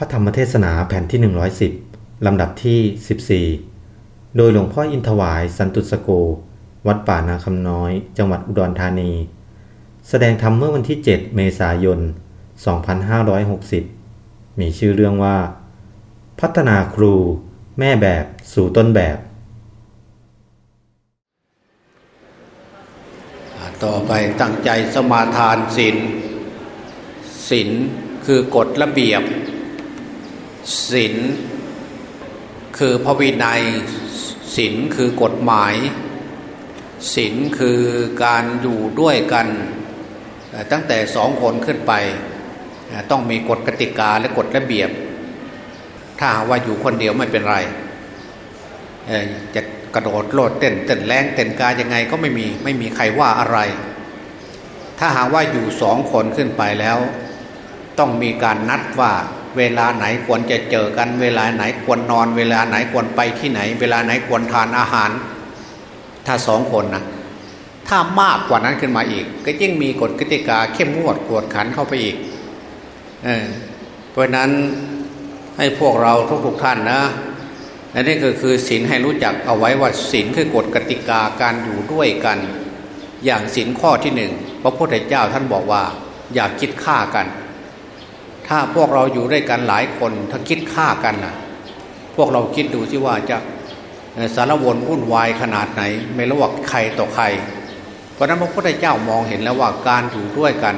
พระธรรมเทศนาแผ่นที่ 110 ลำดับที่ 14 โดยหลวงพ่ออินทวายสันตุสโก วัดป่านาคำน้อย จังหวัดอุดรธานี แสดงธรรมเมื่อวันที่ 7 เมษายน 2560 มีชื่อเรื่องว่า พัฒนาครู แม่แบบสู่ต้นแบบ ต่อไปตั้งใจสมาทานศีลศีลคือกฎระเบียบ ศีลคือพระวินัยศีลคือกฎหมายศีลคือการอยู่ด้วยกัน ตั้งแต่สองคนขึ้นไป ต้องมีกฎกติกาและกฎระเบียบ ถ้าว่าอยู่คนเดียวไม่เป็นไร จะกระโดดโลดเต้นเต้นแรงเต้นกายังไงก็ไม่มีไม่มีใครว่าอะไร ถ้าหากว่าอยู่สองคนขึ้นไปแล้ว ต้องมีการนัดว่า เวลาไหนควรจะเจอกัน เวลาไหนควรนอน เวลาไหนควรไปที่ไหน เวลาไหนควรทานอาหาร ถ้าสองคนนะถ้ามากกว่านั้นขึ้นมาอีก ก็ยิ่งมีกฎกติกาเข้มงวดกวดขันเข้าไปอีกเออเพราะนั้นให้พวกเราทุกๆท่านนะอันนี้ก็คือศีลให้รู้จักเอาไว้ว่าศีลคือกฎกติกาการอยู่ด้วยกัน อย่างศีลข้อที่หนึ่งพระพุทธเจ้าท่านบอกว่า อย่าคิดฆ่ากัน ถ้าพวกเราอยู่ด้วยกันหลายคน ถ้าคิดฆ่ากันนะพวกเราคิดดูที่ว่าจะสารวนวุ่นวายขนาดไหน ไม่รู้ว่าใครต่อใคร เพราะนั้นพระพุทธเจ้ามองเห็นแล้วว่าการอยู่ด้วยกัน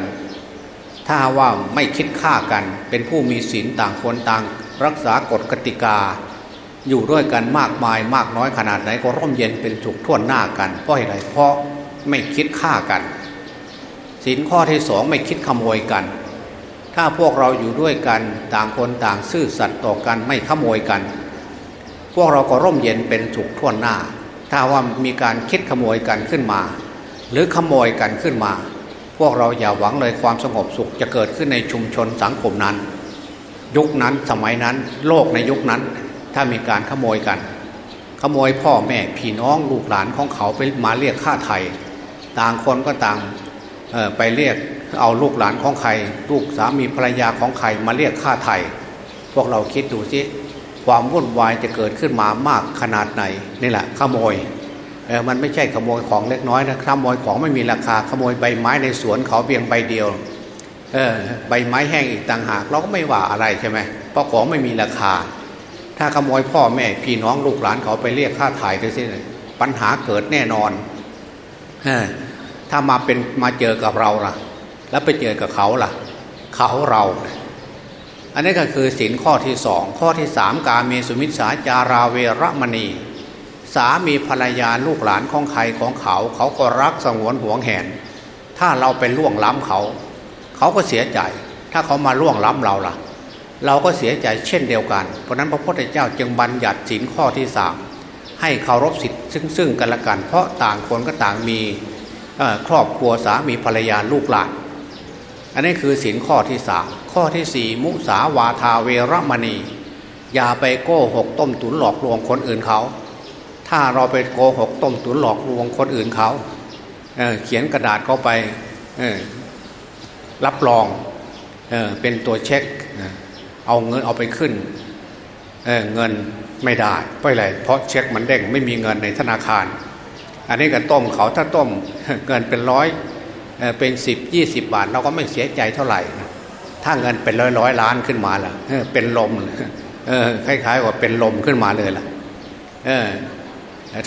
ถ้าว่าไม่คิดฆ่ากัน เป็นผู้มีศีลต่างคนต่าง รักษากฎกติกา อยู่ด้วยกันมากมายมากน้อยขนาดไหนก็ร่มเย็นเป็นสุขท่วนหน้ากันเพราะอะไรเพราะไม่คิดฆ่ากันสินข้อที่สองไม่คิดขโมยกัน ถ้าพวกเราอยู่ด้วยกันต่างคนต่างซื่อสัตย์ต่อกันไม่ขโมยกัน พวกเราก็ร่มเย็นเป็นสุขท่วนหน้า ถ้าว่ามีการคิดขโมยกันขึ้นมา หรือขโมยกันขึ้นมา พวกเราอย่าหวังเลยความสงบสุขจะเกิดขึ้นในชุมชนสังคมนั้น ยุคนั้นสมัยนั้นโลกในยุคนั้น ถ้ามีการขโมยกัน ขโมยพ่อแม่พี่น้องลูกหลานของเขาไปมาเรียกค่าไทย ต่างคนก็ต่างไปเรียก เอาลูกหลานของใคร ลูกสามีภรรยาของใครมาเรียกค่าไทย พวกเราคิดดูสิความวุ่นวายจะเกิดขึ้นมามากขนาดไหนนี่แหละขโมยเออมันไม่ใช่ขโมยของเล็กน้อยนะขโมยของไม่มีราคาขโมยใบไม้ในสวนเขาเพียงใบเดียวเออใบไม้แห้งอีกต่างหาก เราก็ไม่ว่าอะไรใช่ไหมเพราะของไม่มีราคา ถ้าขโมยพ่อแม่พี่น้องลูกหลานเขาไปเรียกค่าถ่ายดูสิปัญหาเกิดแน่นอนถ้ามาเป็นมาเจอกับเราล่ะ แล้วไปเจอกับเขาล่ะ เขาเรา อันนี้ก็คือสินข้อที่สองข้อที่สามกาเมสุมิสาจาราเวรมณี สามีภรรยาลูกหลานของใครของเขา เขาก็รักสงวนห่วงแหน ถ้าเราไปล่วงล้ำเขา เขาก็เสียใจ ถ้าเขามาล่วงล้ำเราล่ะ เราก็เสียใจเช่นเดียวกัน เพราะนั้นพระพุทธเจ้าจึงบัญญัติสินข้อที่สามให้เคารพสิทธิ์ซึ่งซึ่งกันและกัน เพราะต่างคนก็ต่างมีครอบครัวสามีภรรยาลูกหลาน อันนี้คือสินข้อที่สามข้อที่สี่มุสาวาทาเวรมณี อย่าไปโกหกต้มตุนหลอกลวงคนอื่นเขา ถ้าเราไปโกหกต้มตุนหลอกลวงคนอื่นเขาเเขียนกระดาษเข้าไปรับรองเอเป็นตัวเช็ค เอาเงินเอาไปขึ้นเเงินไม่ได้เพราะอะไรเพราะเช็คมันเด้งไม่มีเงินในธนาคาร อันนี้ก็ต้มเขาถ้าต้มเงินเป็นร้อย เป็นสิบยี่สิบบาท เราก็ไม่เสียใจเท่าไหร่ ถ้าเงินเป็นร้อยร้อยล้านขึ้นมาล่ะเป็นลมเออคล้ายๆว่าเป็นลมขึ้นมาเลยล่ะเออ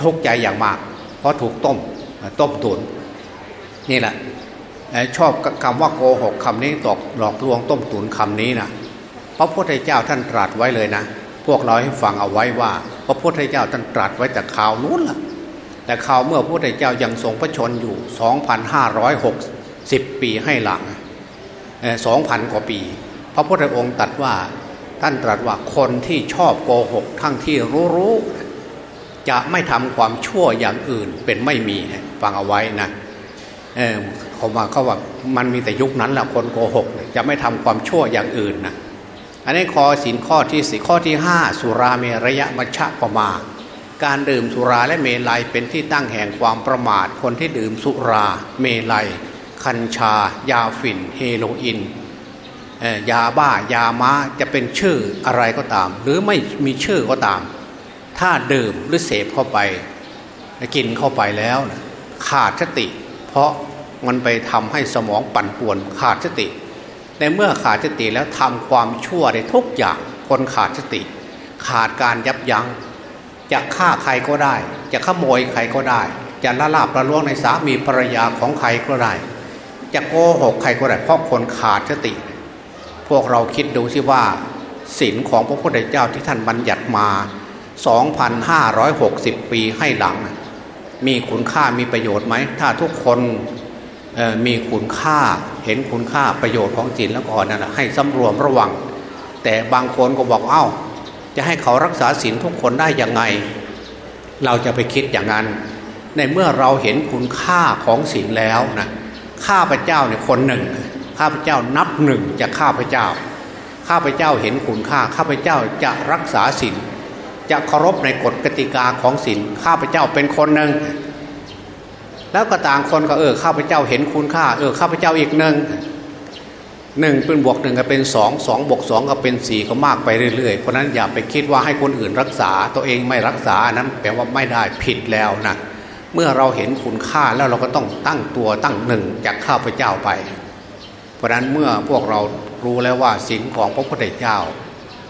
ทุกใจอย่างมาก เพราะถูกต้มต้มตุนนี่แหละชอบคำว่าโกหกคำนี้ตกหลอกลวงต้มตุนคำนี้นะพระพุทธเจ้าท่านตรัสไว้เลยนะ พวกเราให้ฟังเอาไว้ว่า พระพุทธเจ้าท่านตรัสไว้แต่ข่าวนู้นล่ะ แต่ข่าวเมื่อพระพุทธเจ้ายังทรงพระชนอยู่ 2,560ปีให้หลัง2,000กว่าปี พระพุทธองค์ตรัสว่าท่านตรัสว่าคนที่ชอบโกหกทั้งที่รู้รู้จะไม่ทำความชั่วอย่างอื่นเป็นไม่มีฟังเอาไว้นะเเขามาเขาว่ามันมีแต่ยุคนั้นแหละคนโกหกจะไม่ทำความชั่วอย่างอื่นนะอันนี้ข้อสินข้อที่สี่ข้อที่ห้าสุราเมรยะมัชะปมา การดื่มสุราและเมลัยเป็นที่ตั้งแห่งความประมาทคนที่ดื่มสุราเมลัย คัญชา ยาฝิ่น เฮโรอีนยาบ้ายาม้าจะเป็นชื่ออะไรก็ตาม หรือไม่มีชื่อก็ตาม ถ้าดื่มหรือเสพเข้าไป กินเข้าไปแล้วขาดสติ เพราะมันไปทำให้สมองปั่นป่วนขาดสติ ในเมื่อขาดสติแล้วทำความชั่วได้ทุกอย่างคนขาดสติ ขาดการยับยัง้งจะฆ่าใครก็ได้ จะขโมยใครก็ได้ จะละลาบละล้วงในสามีภรรยาของใครก็ได้ จะโกหกใครก็ได้เพราะคนขาดสติ พวกเราคิดดูสิว่าศีลของพระพุทธเจ้าที่ท่านบัญญัติมา 2,560 ปีให้หลัง มีคุณค่ามีประโยชน์ไหม ถ้าทุกคนมีคุณค่าเห็นคุณค่าประโยชน์ของศีลแล้วก่อนนั่นแหะให้สำรวมระวัง แต่บางคนก็บอกเอา้า จะให้เขารักษาศีลทุกคนได้ยังไง เราจะไปคิดอย่างนั้น ในเมื่อเราเห็นคุณค่าของศีลแล้วนะ ข้าพเจ้าเนี่ยคนหนึ่ง ข้าพเจ้านับหนึ่งจากข้าพเจ้า ข้าพเจ้าเห็นคุณค่า ข้าพเจ้าจะรักษาศีลจะเคารพในกฎกติกาของศีลข้าพเจ้าเป็นคนหนึ่งแล้วก็ต่างคนก็เออข้าพเจ้าเห็นคุณค่า เออข้าพเจ้าอีกหนึ่งหนึ่งเป็นบวกหนึ่งก็เป็นสองสองบวกสองก็เป็นสี่ก็มากไปเรื่อยๆ เพราะนั้นอย่าไปคิดว่าให้คนอื่นรักษาตัวเองไม่รักษานั้นแปลว่าไม่ได้ผิดแล้วนะ เมื่อเราเห็นคุณค่าแล้วเราก็ต้องตั้งตัวตั้งหนึ่งจากข้าพเจ้าไป เพราะนั้นเมื่อพวกเรารู้แล้วว่าศีลของพระพุทธเจ้า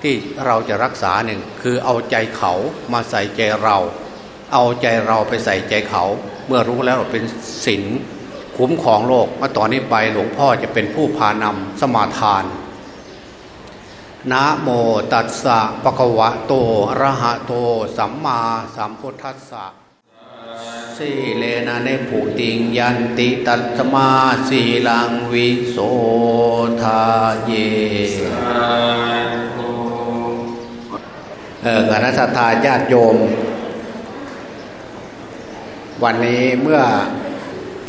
ที่เราจะรักษาหนึ่งคือเอาใจเขามาใส่ใจเรา เอาใจเราไปใส่ใจเขา เมื่อรู้แล้วเราเป็นศีลคุ้มของโลกมาต่อนนี้ไปหลวงพ่อจะเป็นผู้พานำสมาทานนะโมตัสสะปะคะวะโตระหะโต สัมมาสัมพุทธัสสะ สีเลนะเนผูติงยันติตัตมาสีลังวิโสทาเยเออคณะสัตยาญาติโยม วันนี้เมื่อ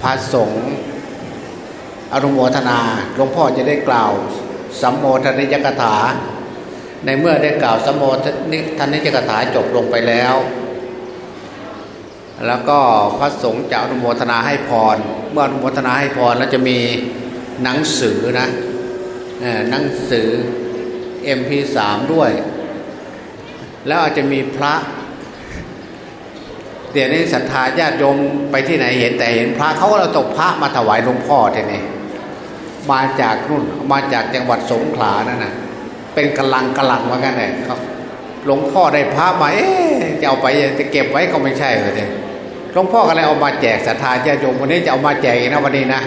พระสงฆ์อนุโมทนาหลวงพ่อจะได้กล่าวสัมโมทนิยกถา ในเมื่อได้กล่าวสัมโมทนิยกถาจบลงไปแล้ว แล้วก็พระสงฆ์จะอนุโมทนาให้พร เมื่ออนุโมทนาให้พรแล้วจะมีหนังสือนะหนังสือ MP3 ด้วย แล้วอาจจะมีพระเดี๋ยวนี้ศรัทธาญาติโยมไปที่ไหนเห็นแต่เห็นพระเขาก็เราตกพระมาถวายหลวงพ่อทีนี้มาจากนู่นมาจากจังหวัดสงขลานั่นน่ะเป็นกำลังกำลังว่ากันเลยครับ หลวงพ่อได้พระมาเอ๊ จะเอาไปจะเก็บไว้ก็ไม่ใช่เลยหลวงพ่อก็เลยเอามาแจกศรัทธาญาติโยมวันนี้จะเอามาแจกนะวันนี้นะ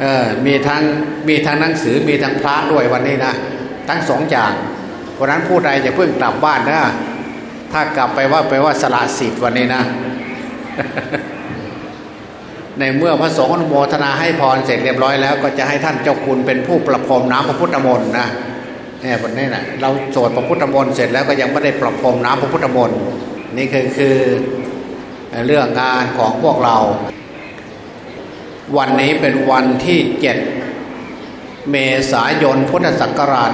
เออมีทั้งมีทั้งหนังสือมีทั้งพระด้วยวันนี้นะทั้งสองอย่างเพราะนั้นผู้ใดจะเพิ่งกลับบ้านนะถ้ากลับไปว่าไปว่าสละสิทธิ์วันนี้นะ ในเมื่อพระสงฆ์อนุโมทนาให้พรเสร็จเรียบร้อยแล้ว ก็จะให้ท่านเจ้าคุณเป็นผู้ประพรมน้ำพระพุทธมนต์นะ เนี่ยวันนี้นะเราโจทย์พระพุทธมนต์เสร็จแล้วก็ยังไม่ได้ประพรมน้ำพระพุทธมนต์นี่คือคือเรื่องงานของพวกเรา วันนี้เป็นวันที่เจ็ดเมษายนพุทธศักราช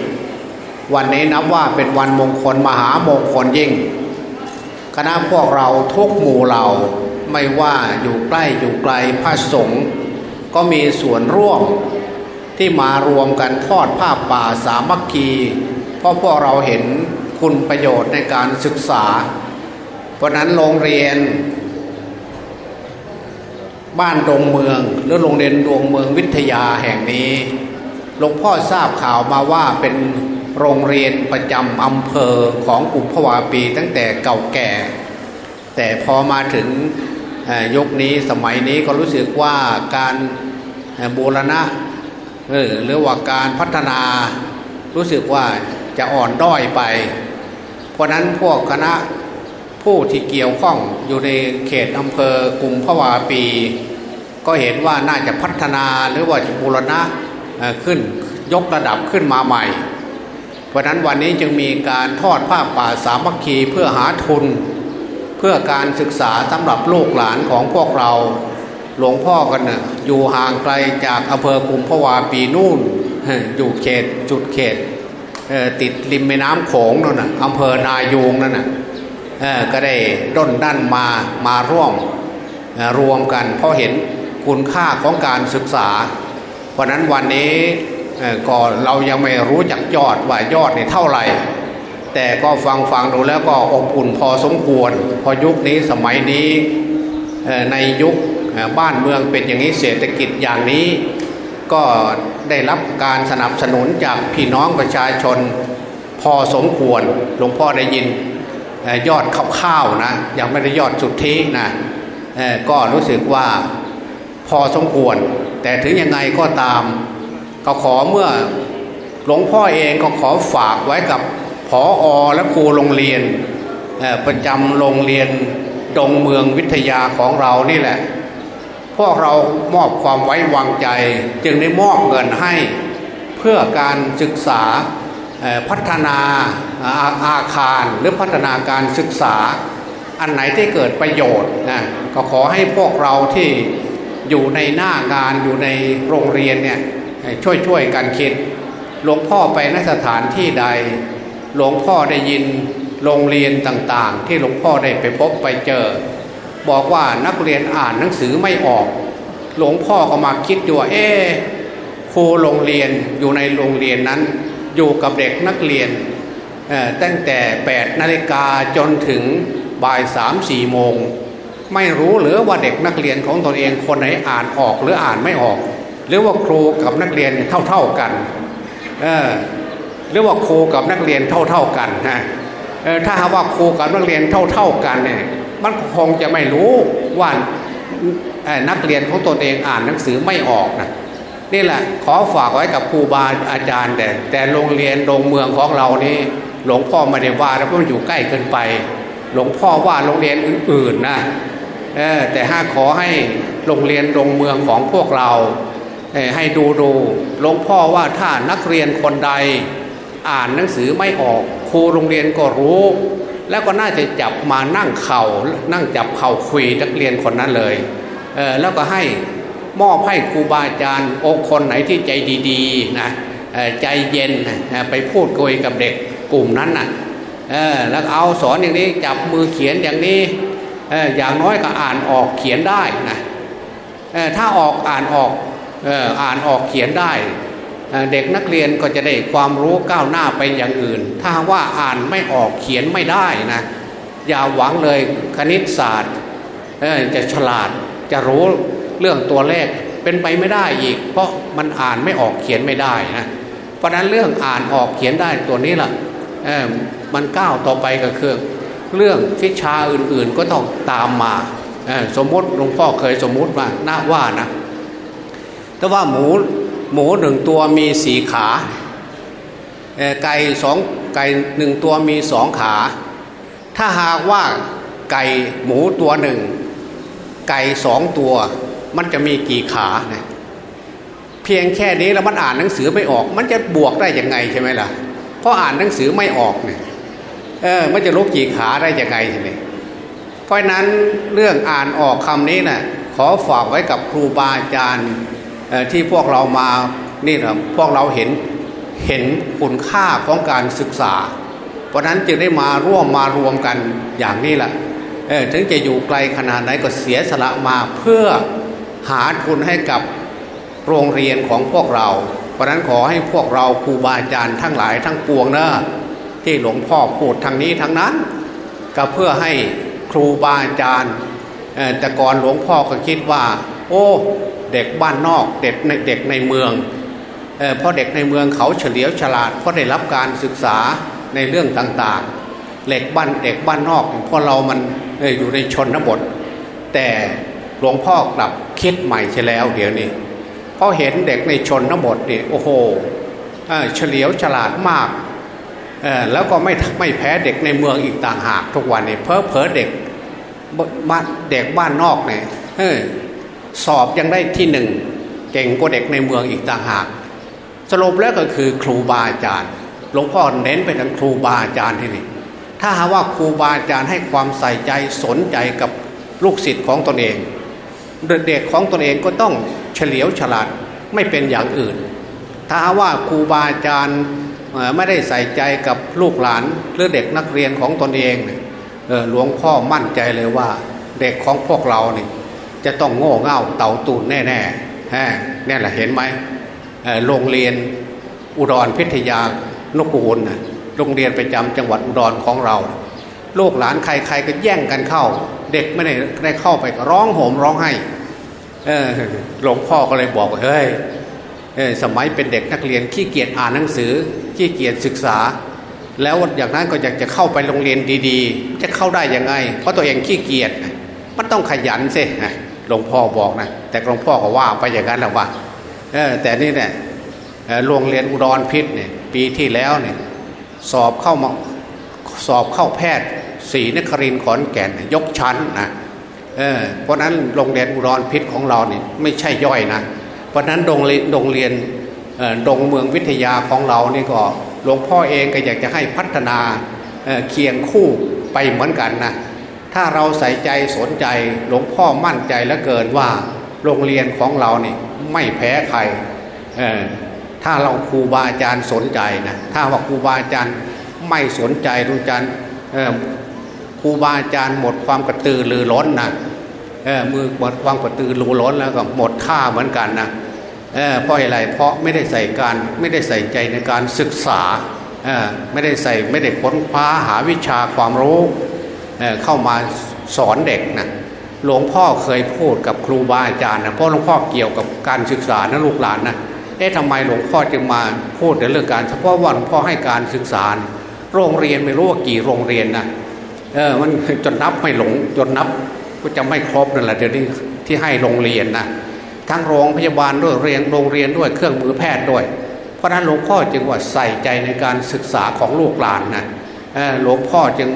2560 วันนี้นับว่าเป็นวันมงคลมหามงคลยิ่ง คณะพวกเราทุกหมู่เหล่าไม่ว่าอยู่ใกล้อยู่ไกลพระสงฆ์ก็มีส่วนร่วม ที่มารวมกันทอดผ้าป่าสามัคคีเพราะพวกเราเห็นคุณประโยชน์ในการศึกษา เพราะนั้นโรงเรียน บ้านดงเมือง หรือโรงเรียนดวงเมืองวิทยาแห่งนี้หลวงพ่อทราบข่าวมาว่าเป็นโรงเรียนประจำอำเภอของกลุ่มพวาปีตั้งแต่เก่าแก่ แต่พอมาถึงยุคนี้สมัยนี้ก็รู้สึกว่าการบูรณะ หรือว่าการพัฒนารู้สึกว่าจะอ่อนด้อยไป เพราะนั้นพวกคณะผู้ที่เกี่ยวข้องอยู่ในเขตอำเภอกลุ่มพวาปี ก็เห็นว่าน่าจะพัฒนาหรือว่าจะบูรณะขึ้นยกระดับขึ้นมาใหม่ เพราะนั้นวันนี้จึงมีการทอดผ้าป่าสามัคคีเพื่อหาทุน เพื่อการศึกษาสำหรับลูกหลานของพวกเรา หลวงพ่อกันนะ่ะอยู่ห่างไกลจากอำเภอกุมพวาปีนู่นอยู่เขตจุดเขตติดริมแม่น้ำโขงนั่นน่ะอำเภอนายูงนั่นน่ะก็ได้ด้นด้านมามาร่วมรวมกัน เพราะเห็นคุณค่าของการศึกษา เพราะนั้นวันนี้ก็เรายังไม่รู้จักยอดว่ายอดเนี่ยเท่าไหร่ แต่ก็ฟังฟังดูแล้วก็อบอุ่นพอสมควร พอยุคนี้สมัยนี้ในยุค บ้านเมืองเป็นอย่างนี้เศรษฐกิจอย่างนี้ ก็ได้รับการสนับสนุนจากพี่น้องประชาชนพอสมควรหลวงพ่อได้ยินยอดข้าวๆนะยังไม่ได้ยอดสุดทธินะก็รู้สึกว่าพอสมควร แต่ถึงยังไงก็ตาม ก็ขอเมื่อหลวงพ่อเองก็ขอฝากไว้กับผออและครูโรงเรียนประจำโรงเรียนดงเมืองวิทยาของเรานี่แหละ พวกเรามอบความไว้วางใจ จึงได้มอบเงินให้เพื่อการศึกษาพัฒนาอาคารหรือพัฒนาการศึกษา อันไหนที่เกิดประโยชน์นะก็ขอให้พวกเราที่อยู่ในหน้างานอยู่ในโรงเรียนเนี่ยช่วยช่วยกันคิด หลวงพ่อไปนสถานที่ใด หลวงพ่อได้ยินโรงเรียนต่างๆ ที่หลวงพ่อได้ไปพบไปเจอ บอกว่านักเรียนอ่านหนังสือไม่ออก หลวงพ่อก็มาคิดดูว่าเอ๊ครูโรงเรียนอยู่ในโรงเรียนนั้นอยู่กับเด็กนักเรียนตั้งแต่8นาฬิกาจนถึงบ่ายสามสี่โมง ไม่รู้หรือว่าเด็กนักเรียนของตนเองคนไหนอ่านออกหรืออ่านไม่ออก หรือว่าครูกับนักเรียนเท่าเท่ากันเออหรือว่าครูกับนักเรียนเท่าเท่ากันนะเออถ้าว่าครูกับนักเรียนเท่าเท่ากันเนี่ย มันคงจะไม่รู้ว่านักเรียนของตนเองอ่านหนังสือไม่ออกนะนี่แหละ ขอฝากไว้กับครูบาอาจารย์แต่แต่โรงเรียนโรงเมืองของเรานี่หลวงพ่อไม่ได้ว่าแล้วเพราะมันอยู่ใกล้เกินไป หลวงพ่อว่าโรงเรียนอื่นๆนะแต่ห้าขอให้โรงเรียนโรงเมืองของพวกเราให้ดูดูหลวงพ่อว่าถ้านักเรียนคนใด อ่านหนังสือไม่ออก ครูโรงเรียนก็รู้ แล้วก็น่าจะจับมานั่งเขา่านั่งจับเข่าคุยนักเรียนคนนั้นเลยเออแล้วก็ให้มอบให้ครูบาอาจารย์องคนไหนที่ใจดีๆนะใจเย็นไปพูดคุยกับเด็กกลุ่มนั้นนะ่ะแล้วเอาสอนอย่างนี้จับมือเขียนอย่างนี้อย่างน้อยก็อ่านออกเขียนได้นะถ้าออกอ่านออกออ่านออกเขียนได้ เด็กนักเรียนก็จะได้ความรู้ก้าวหน้าไปอย่างอื่น ถ้าว่าอ่านไม่ออกเขียนไม่ได้นะอย่าหวังเลยคณิตศาสตร์จะฉลาดจะรู้เรื่องตัวเลขเป็นไปไม่ได้อีก เพราะมันอ่านไม่ออกเขียนไม่ได้นะเพราะนั้นเรื่องอ่านออกเขียนได้ตัวนี้แหละมันก้าวต่อไปก็คือเรื่องวิชาอื่นๆก็ต้องตามมาสมมติหลวงพ่อเคยสมมติว่าน่าว่านะแต่ว่าหมู หมูหนึ่งตัวมีสี่ขาไก่สองไก่หนึ่งตัวมีสองขา ถ้าหากว่าไก่หมูตัวหนึ่ง ไก่สองตัว มันจะมีกี่ขาเนี่ยเพียงแค่นี้แล้วมันอ่านหนังสือไม่ออก มันจะบวกได้ยังไงใช่ไหมล่ะเพราะอ่านหนังสือไม่ออกเนี่ยเออมันจะลุกกี่ขาได้ยังไงทีนี้เพราะนั้นเรื่องอ่านออกคำนี้นะ่ะขอฝากไว้กับครูบาอาจารย์ ที่พวกเรามานี่นะพวกเราเห็นเห็นคุณค่าของการศึกษา เพราะนั้นจึงได้มาร่วมมารวมกันอย่างนี้แหละถึงจะอยู่ไกลขนาดไหนก็เสียสละมาเพื่อหาทุนให้กับโรงเรียนของพวกเรา เพราะนั้นขอให้พวกเราครูบาอาจารย์ทั้งหลายทั้งปวงนะที่หลวงพ่อพูดทางนี้ทางนั้น ก็เพื่อให้ครูบาอาจารย์แต่ก่อนหลวงพ่อก็คิดว่า โอ้เด็กบ้านนอกเด็กในเด็กในเมืองเเพราะเด็กในเมืองเขาเฉลียวฉลาดเพราะได้รับการศึกษาในเรื่องต่างๆเหล็กบ้านเด็กบ้านนอกเพราะเรามันอยู่ในชนบท แต่หลวงพ่อกลับคิดใหม่ใช่แล้วเดี๋ยวนี้เพราะเห็นเด็กในชนบทนี่โอ้โหเฉลียวฉลาดมากแล้วก็ไม่ไม่แพ้เด็กในเมืองอีกต่างหากทุกวันนี้เพอเพอเด็กบ้านเด็กบ้านนอกเนี่ย สอบยังได้ที่หนึ่งเก่งกว่าเด็กในเมืองอีกต่างหาก สรุปแล้วก็คือครูบาอาจารย์หลวงพ่อเน้นไปทางครูบาอาจารย์ที่นี่ถ้าหาว่าครูบาอาจารย์ให้ความใส่ใจสนใจกับลูกศิษย์ของตนเอง เด็กของตนเองก็ต้องเฉลียวฉลาดไม่เป็นอย่างอื่น ถ้าว่าครูบาอาจารย์ไม่ได้ใส่ใจกับลูกหลานหรือเด็กนักเรียนของตนเองหลวงพ่อมั่นใจเลยว่า เด็กของพวกเราเนี่ย จะต้องโง่เง่าเต่าตูนแน่แน่แหละเห็นไหมโรงเรียนอุดรพิทยานกูลนะโรงเรียนประจำจังหวัดอุดรของเรา ลูกหลานใครๆก็แย่งกันเข้า เด็กไม่ได้ได้เข้าไปร้องโหมร้องไห้หลวงพ่อก็เลยบอกเฮ้ยสมัยเป็นเด็กนักเรียนขี้เกียจอ่านหนังสือขี้เกียจศึกษา แล้วอย่างนั้นก็อยากจะเข้าไปโรงเรียนดีๆ จะเข้าได้ยังไง เพราะตัวเองขี้เกียจมันต้องขยันสิ หลวงพ่อบอกนะแต่หลวงพ่อก็ว่าไปอย่างนั้นแหละว่าแต่นี่เนี่ยโรงเรียนอุดรพิษเนี่ยปีที่แล้วเนี่ยสอบเข้ามาสอบเข้าแพทย์ศรีนครินขอนแก่นยกชั้นนะเเพราะนั้นโรงเรียนอุดรพิษของเราเนี่ยไม่ใช่ย่อยนะเพราะนั้นโรงเรียนโรงเรียนโรงเมืองวิทยาของเรานี่ก็หลวงพ่อเองก็อยากจะให้พัฒนาเเคียงคู่ไปเหมือนกันนะ ถ้าเราใส่ใจสนใจหลวงพ่อมั่นใจและเกินว่าโรงเรียนของเราเนี่ยไม่แพ้ใครถ้าเราครูบาอาจารย์สนใจนะถ้าว่าครูบาอาจารย์ไม่สนใจรู้จันครูบาอาจารย์หมดความกระตือรือร้นนะมือหมดความกระตือรือร้นแล้วก็หมดค่าเหมือนกันนะเพราะอะไรเพราะไม่ได้ใส่การไม่ได้ใส่ใจในการศึกษาไม่ได้ใส่ไม่ได้ค้นคว้าหาวิชาความรู้ เข้ามาสอนเด็กนะหลวงพ่อเคยพูดกับครูบาอาจารย์นะเพราะหลวงพ่อเกี่ยวกับการศึกษานะลูกหลานนะเอ๊ะทำไมหลวงพ่อจึงมาพูดในเรื่องการเฉพาะว่าหลวงพ่อให้การศึกษา โรงเรียนไม่รู้ว่ากี่โรงเรียนนะเออมันจนนับไม่หลงจนนับก็จะไม่ครบนั่นแหละเดี๋ยวนี้ที่ให้โรงเรียนนะทั้งโรงพยาบาลด้วยเรียนโรงเรียนด้วยเครื่องมือแพทย์ด้วย เพราะนั้นหลวงพ่อจึงว่าใส่ใจในการศึกษาของลูกหลานนะหลวงพ่อจึง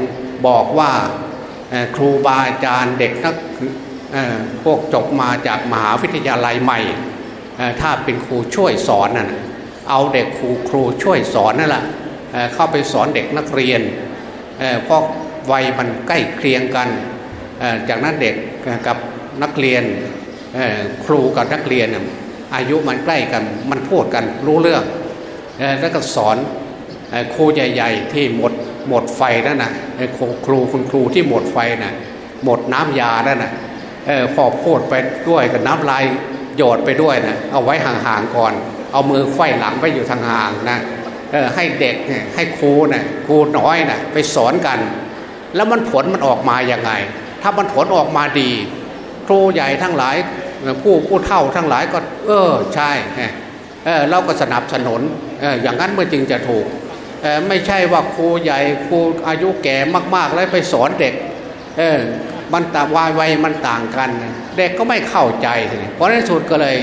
บอกว่าครูบาอาจารย์เด็กนักพวกจบมาจากมหาวิทยาลัยใหม่ ถ้าเป็นครูช่วยสอนน่ะเอาเด็กครูครูช่วยสอนนั่นแหละเข้าไปสอนเด็กนักเรียนเพราะวัยมันใกล้เคียงกัน จากนั้นเด็กกับนักเรียนครูกับนักเรียนอายุมันใกล้กันมันพูดกันรู้เรื่องแล้วก็สอนครูใหญ่ ๆ ที่หมด หมดไฟนั่นนะครูคุณครูที่หมดไฟนะ่ะหมดน้ำยานั่นนะพอพูดไปด้วยกับน้ำลายโยดไปด้วยนะเอาไว้ห่างๆก่อน เอามือไขว้หลังไปอยู่ทางห่างนะให้เด็กให้ครูนะ่ะครูน้อยนะ่ะไปสอนกัน แล้วมันผลมันออกมาอย่างไง ถ้ามันผลออกมาดี ครูใหญ่ทั้งหลายผู้ผู้เท่าทั้งหลายก็ เออใช่เออเราก็สนับสนุนเอออย่างนั้นเมื่อจริงจะถูก ไม่ใช่ว่าครูใหญ่ครูอายุแก่มาก ๆ แล้วไปสอนเด็กเออมันต่างวัยวัยมันต่างกัน เด็กก็ไม่เข้าใจเพราะในสุดก็เลย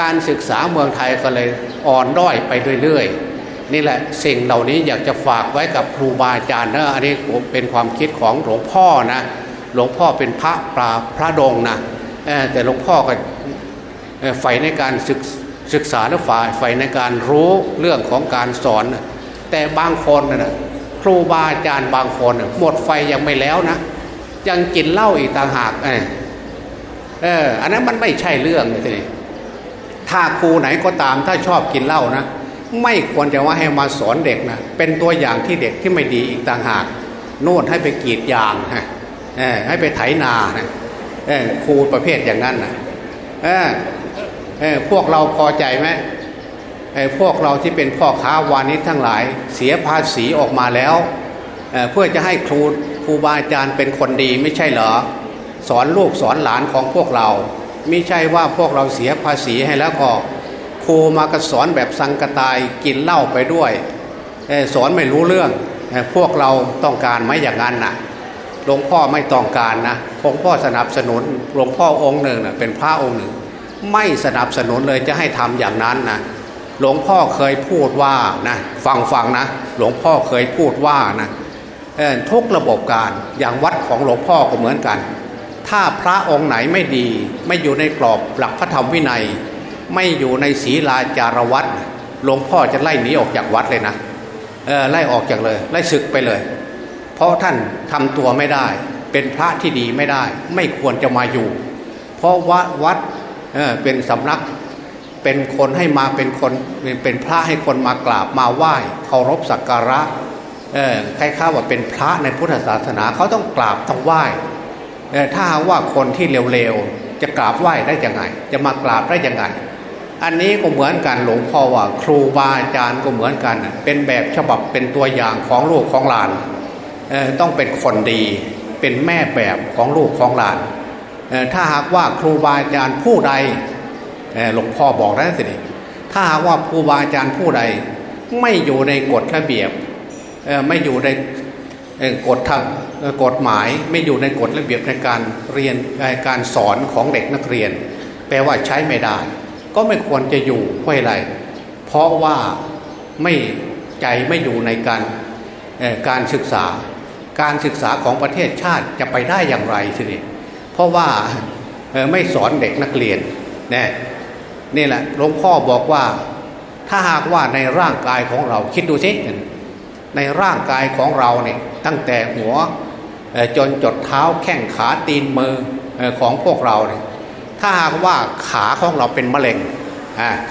การศึกษาเมืองไทยก็เลยอ่อนด้อยไปเรื่อยๆ นี่แหละสิ่งเหล่านี้อยากจะฝากไว้กับครูบาอาจารย์นะอันนี้เป็นความคิดของหลวงพ่อนะหลวงพ่อเป็นพระปราพระดงนะแต่หลวงพ่อก็ใฝ่ในการศึกศึกษาและฝ่ายใฝ่ในการรู้เรื่องของการสอน แต่บางคนนะครูบาอาจารย์บางคนหมดไฟยังไม่แล้วนะ ยังกินเหล้าอีกต่างหากเอออันนั้นมันไม่ใช่เรื่องเลยทีนี้ถ้าครูไหนก็ตามถ้าชอบกินเหล้านะไม่ควรจะว่าให้มาสอนเด็กนะเป็นตัวอย่างที่เด็กที่ไม่ดีอีกต่างหาก โน่นให้ไปกีดยางฮะให้ไปไถนานะครูประเภทอย่างนั้นนะพวกเราพอใจไหม พวกเราที่เป็นพ่อค้าวานิชทั้งหลายเสียภาษีออกมาแล้วเเพื่อจะให้ครูครูบาอาจารย์เป็นคนดีไม่ใช่เหรอ สอนลูกสอนหลานของพวกเรา ไม่ใช่ว่าพวกเราเสียภาษีให้แล้วก็ครูมากระสอนแบบสังกตายกินเหล้าไปด้วยสอนไม่รู้เรื่องพวกเราต้องการไหมอย่างนั้นนะ่ะหลวงพ่อไม่ต้องการนะหลวงพ่อสนับสนุนหลวงพ่อองค์หนึ่งนะเป็นพระองค์หนึ่ง ไม่สนับสนุนเลยจะให้ทำอย่างนั้นนะ หลวงพ่อเคยพูดว่านะฟังฟังนะ หลวงพ่อเคยพูดว่านะทุกระบบการอย่างวัดของหลวงพ่อก็เหมือนกัน ถ้าพระองค์ไหนไม่ดี ไม่อยู่ในกรอบหลักพระธรรมวินัย ไม่อยู่ในศีลาจารวัดหลวงพ่อจะไล่หนีออกจากวัดเลยนะไล่ออกจากเลยไล่ศึกไปเลย เพราะท่านทำตัวไม่ได้ เป็นพระที่ดีไม่ได้ ไม่ควรจะมาอยู่ เพราะวัดวัดเเป็นสำนัก เป็นคนให้มาเป็นคนเป็นพระให้คนมากราบมาไหว้เคารพสักการะใครข้าว่าเป็นพระในพุทธศาสนาเขาต้องกราบต้องไหว้ถ้าว่าคนที่เร็วๆจะกราบไหว้ได้ยังไง จะมากราบได้ยังไง อันนี้ก็เหมือนกันหลวงพ่อว่าครูบาอาจารย์ก็เหมือนกัน เป็นแบบฉบับเป็นตัวอย่างของลูกของหลานต้องเป็นคนดีเป็นแม่แบบของลูกของหลานถ้าหากว่าครูบาอาจารย์ผู้ใด หลวงพ่อบอกได้วสิถ้าว่าครูบาอาจารย์ผู้ใดไม่อยู่ในกฎระเบียบไม่อยู่ในกฎทางกฎหมายไม่อยู่ในกฎระเบียบในการเรียนการสอนของเด็กนักเรียน แปลว่าใช้ไม่ได้ ก็ไม่ควรจะอยู่เพราะอะไร เพราะว่าไม่ใจไม่อยู่ในการการศึกษา การศึกษาของประเทศชาติจะไปได้อย่างไรสินี่เพราะว่าไม่สอนเด็กนักเรียนเนี่ย นี่แหละหลวงพ่อบอกว่า ถ้าหากว่าในร่างกายของเราคิดดูสิในร่างกายของเราเนี่ยตั้งแต่หัวจนจดเท้าแข้งขาตีนมือของพวกเราเนี่ยถ้าหากว่าขาของเราเป็นมะเร็ง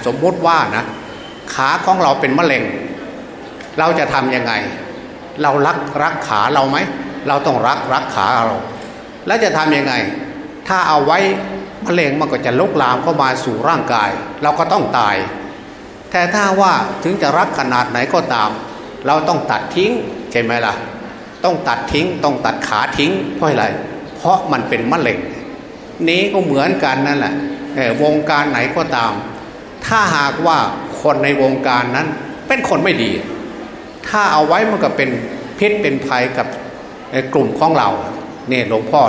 สมมติว่านะขาของเราเป็นมะเร็ง เราจะทำยังไง เรารักรักขาเราไหม เราต้องรักรักขาเรา แล้วจะทำยังไง ถ้าเอาไว้ มะเร็งมันก็จะลุกลามเข้ามาสู่ร่างกาย เราก็ต้องตาย แต่ถ้าว่าถึงจะรักขนาดไหนก็ตาม เราต้องตัดทิ้งใช่ไหมล่ะ ต้องตัดทิ้งต้องตัดขาทิ้งเพราะอะไร เพราะมันเป็นมะเร็ง นี้ก็เหมือนกันนั่นแหละวงการไหนก็ตาม ถ้าหากว่าคนในวงการนั้นเป็นคนไม่ดี ถ้าเอาไว้มันก็เป็นพิษเป็นภัยกับกลุ่มของเราเนี่ยหลวงพ่อ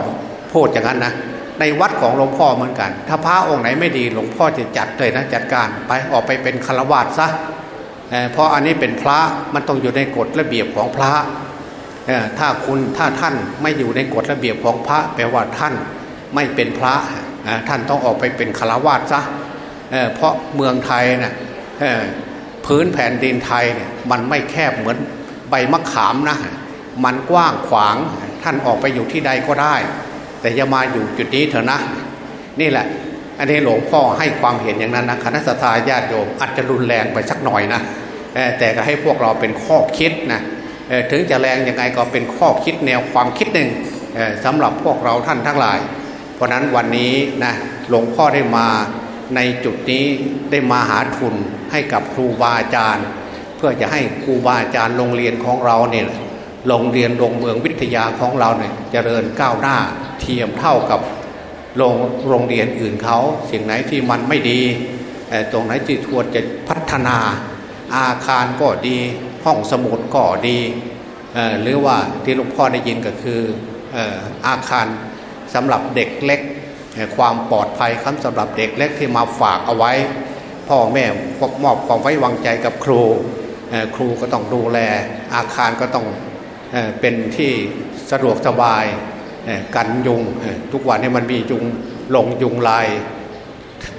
พูดอย่างนั้นนะ ในวัดของหลวงพ่อเหมือนกัน ถ้าพระองค์ไหนไม่ดีหลวงพ่อจะจัดเลยนะจัดการไปออกไปเป็นฆราวาสซะเพราะอันนี้เป็นพระมันต้องอยู่ในกฎระเบียบของพระถ้าคุณถ้าท่านไม่อยู่ในกฎระเบียบของพระแปลว่าท่านไม่เป็นพระท่านต้องออกไปเป็นฆราวาสซะเพราะเมืองไทยเนะ่ยพื้นแผ่นดินไทยเนี่ยมันไม่แคบเหมือนใบมะขามนะมันกว้างขวางท่านออกไปอยู่ที่ใดก็ได้ แต่อย่ามาอยู่จุดนี้เถอะนะ นี่แหละ อันนี้หลวงพ่อให้ความเห็นอย่างนั้นนะคณะสัตยาติโยมอาจจะรุนแรงไปสักหน่อยนะแต่ก็ให้พวกเราเป็นข้อคิดนะถึงจะแรงยังไงก็เป็นข้อคิดแนวความคิดหนึ่งสำหรับพวกเราท่านทั้งหลาย เพราะนั้นวันนี้นะหลวงพ่อได้มาในจุดนี้ได้มาหาทุนให้กับครูบาอาจารย์ เพื่อจะให้ครูบาอาจารย์โรงเรียนของเราเนี่ยโรงเรียนโรงเมืองวิทยาของเราเนี่ยจเจริญก้าวหน้า เทียมเท่ากับโรงโรงเรียนอื่นเขา สิ่งไหนที่มันไม่ดีตรงไหนที่ควรจะพัฒนาอาคารก็ดี ห้องสมุดก็ดีหรือว่าที่หลวงพ่อได้ยินก็คืออาคารสำหรับเด็กเล็ก ความปลอดภัยคำสำหรับเด็กเล็กที่มาฝากเอาไว้ พ่อแม่มอบความไว้วางใจกับครูครูก็ต้องดูแลอาคารก็ต้องเป็นที่สะดวกสบาย กันยุงทุกวันนี้มันมียุงลงยุงลาย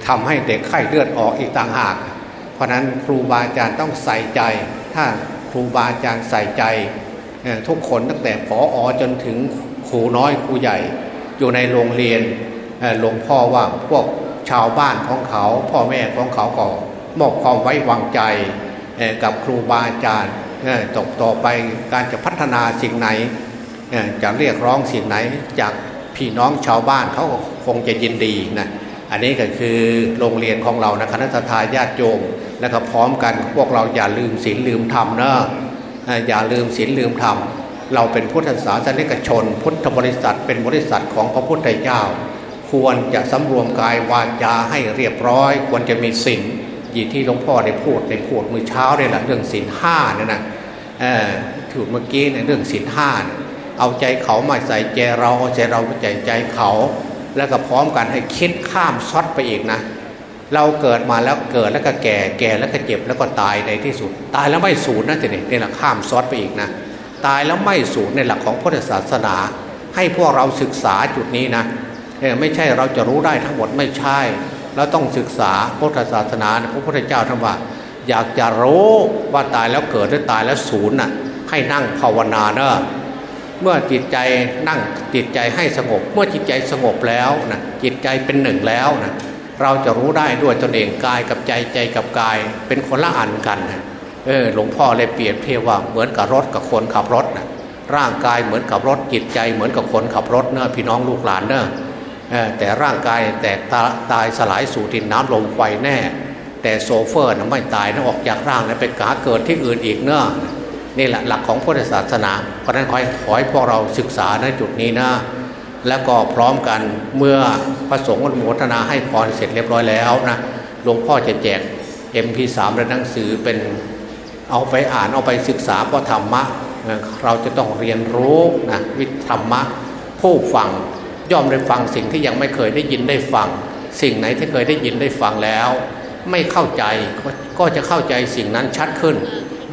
ทำให้เด็กไข้เลือดออกอีกต่างหาก เพราะนั้นครูบาอาจารย์ต้องใส่ใจ ถ้าครูบาอาจารย์ใส่ใจทุกคนตั้งแต่ผออจนถึงครูน้อยครูใหญ่ อยู่ในโรงเรียนหลวงพ่อว่าพวกชาวบ้านของเขาพ่อแม่ของเขาก็มอบความไว้วางใจกับครูบาอาจารย์ตกต่อไปการจะพัฒนาสิ่งไหน จะเรียกร้องสิ่งไหนจากพี่น้องชาวบ้านเขาคงจะยินดีนะอันนี้ก็คือโรงเรียนของเรานะคณะทาญาติโยมแล้วก็พร้อมกันพวกเราอย่าลืมศีลลืมธรรมนะอย่าลืมศีลลืมธรรมเราเป็นพุทธศาสนิกชน พุทธบริษัทเป็นบริษัทของพระพุทธเจ้า ควรจะสำรวมกายวาจาให้เรียบร้อย ควรจะมีศีลยี่ที่หลวงพ่อได้พูดในพูดมือเช้าเนี่ยแหละเรื่องศีลห้าเนี่ยนะถูกเมื่อกี้ในเรื่องศีลห้าเเอาใจเขามาใส่ใจเราเอาใจเราไปใจใจเขา แล้วก็พร้อมกันให้คิดข้ามซอดไปอีกนะ เราเกิดมาแล้วเกิดแล้วก็แก่แก่แล้วก็เจ็บแล้วก็ตายในที่สุด ตายแล้วไม่สูญนะทีนี้นี่แหละข้ามซอดไปอีกนะ ตายแล้วไม่สูญในหลักของพุทธศาสนา ให้พวกเราศึกษาจุดนี้นะไม่ใช่เราจะรู้ได้ทั้งหมดไม่ใช่ เราต้องศึกษาพุทธศาสนาพระพุทธเจ้าท่านว่า อยากจะรู้ว่าตายแล้วเกิดหรือตายแล้วสูญน่ะให้นั่งภาวนาเนอะ เมื่อจิตใจนั่งจิตใจให้สงบ เมื่อจิตใจสงบแล้วนะจิตใจเป็นหนึ่งแล้วนะเราจะรู้ได้ด้วยตนเองกายกับใจใจกับกาย เป็นคนละอันกันเออหลวงพ่อเลยเปรียบเทียบว่าเหมือนกับรถกับคนขับรถนะร่างกายเหมือนกับรถจิตใจเหมือนกับคนขับรถเนอะพี่น้องลูกหลานเนอะแต่ร่างกายแตกตายสลายสู่ดินน้ำลมไฟแน่ แต่โซเฟอร์นะไม่ตายนะออกจากร่างแล้วไปกาเกิดที่อื่นอีกเนอะ นี่แหละหลักของพุทธศาสนา เพราะนั้นขอให้ขอให้พวกเราศึกษาในจุดนี้นะ แล้วก็พร้อมกันเมื่อพระสงฆ์อนุโมทนาให้พรเสร็จเรียบร้อยแล้วนะหลวงพ่อจะแจก MP3 และหนังสือเป็นเอาไปอ่านเอาไปศึกษาพระธรรมะ เราจะต้องเรียนรู้นะวิธรรมะผู้ฟังย่อมได้ฟังสิ่งที่ยังไม่เคยได้ยินได้ฟัง สิ่งไหนที่เคยได้ยินได้ฟังแล้ว ไม่เข้าใจก็จะเข้าใจสิ่งนั้นชัดขึ้น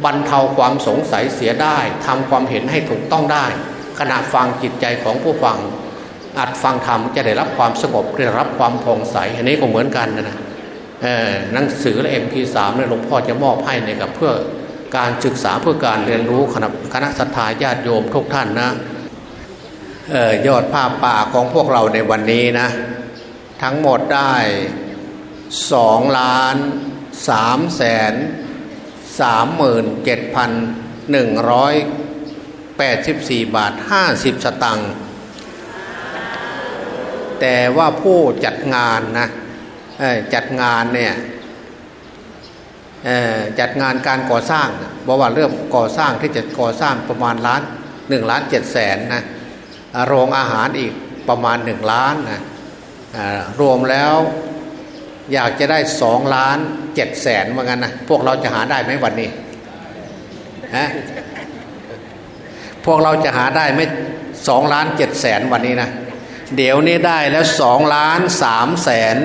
บรรเทาความสงสัยเสียได้ทำความเห็นให้ถูกต้องได้ ขณะฟังจิตใจของผู้ฟัง อัดฟังธรรมจะได้รับความสงบได้รับความผ่องใสอันนี้ก็เหมือนกันนะหนังสือและ MP3 เนี่ยหลวงพ่อจะมอบให้เนี่ยกับเพื่อการศึกษาเพื่อการเรียนรู้คณะคณะสัตยาญาติโยมทุกท่านนะยอดผ้าป่าของพวกเราในวันนี้นะ ทั้งหมดได้สองล้านสามแสน สามหมื่นเจ็ดพันหนึ่งร้อยแปดสิบสี่บาทห้าสิบสตังค์แต่ว่าผู้จัดงานนะจัดงานเนี่ยจัดงานการก่อสร้างบอกว่าเริ่มก่อสร้างที่จะก่อสร้างประมาณล้านหนึ่งล้านเจ็ดแสนนะโรงอาหารอีกประมาณหนึ่งล้านนะรวมแล้วอยากจะได้สองล้าน เจ็ดแสนเหมือนกันนะพวกเราจะหาได้ไหมวันนี้ฮะพวกเราจะหาได้ไหมสองล้านเจ็ดแสนวันนี้นะเดี๋ยวนี้ได้แล้วสองล้านสามแสน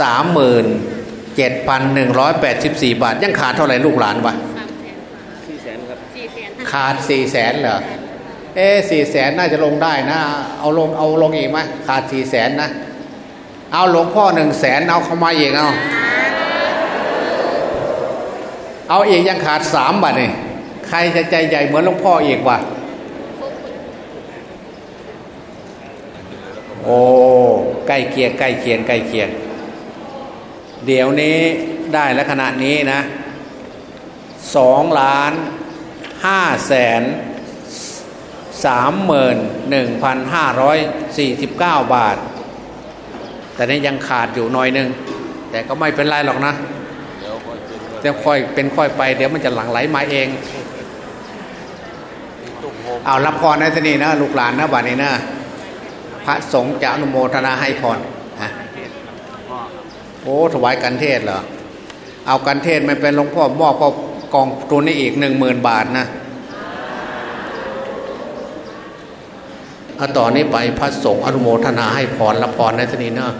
สามหมื่นเจ็ดพันหนึ่งร้อยแปดสิบสี่บาท ยังขาดเท่าไหร่ลูกหลานวะขาดสี่แสนเหรอเอ๊สี่แสนน่าจะลงได้นะ เอาลงเอาลงอีกไหมขาดสี่แสนนะ เอาหลวงพ่อหนึ่งแสนเอาเข้ามาอีกเอา เอาเอกยังขาดสามบาทนี่ใครจะใจใหญ่เหมือนหลวงพ่อเอกวะโอ้ใกล้เคียงใกล้เคียงใกล้เคียงเดี๋ยวนี้ได้แล้วขณะนี้นะสองล้านห้าแสนสามหมื่นหนึ่งพันห้าร้อยสี่สิบเก้าบาท แต่นี้ยังขาดอยู่หน่อยนึง แต่ก็ไม่เป็นไรหรอกนะ เดี๋ยวค่อยเป็นค่อยไป เดี๋ยวมันจะหลั่งไหลมาเอง เอารับพรในที่นี้นะลูกหลานนะบัดนี้นะพระสงฆ์จะอนุโมทนาให้พรฮะโอ้ถวายกันเทศเหรอเอากันเทศไม่เป็นหลวงพ่อมอบก็กองทุนนี้อีกหนึ่งหมื่นบาทนะเอาต่อนนี้ไปพระสงฆ์อนุโมทนาให้พรรับพรในที่นี้เนาะ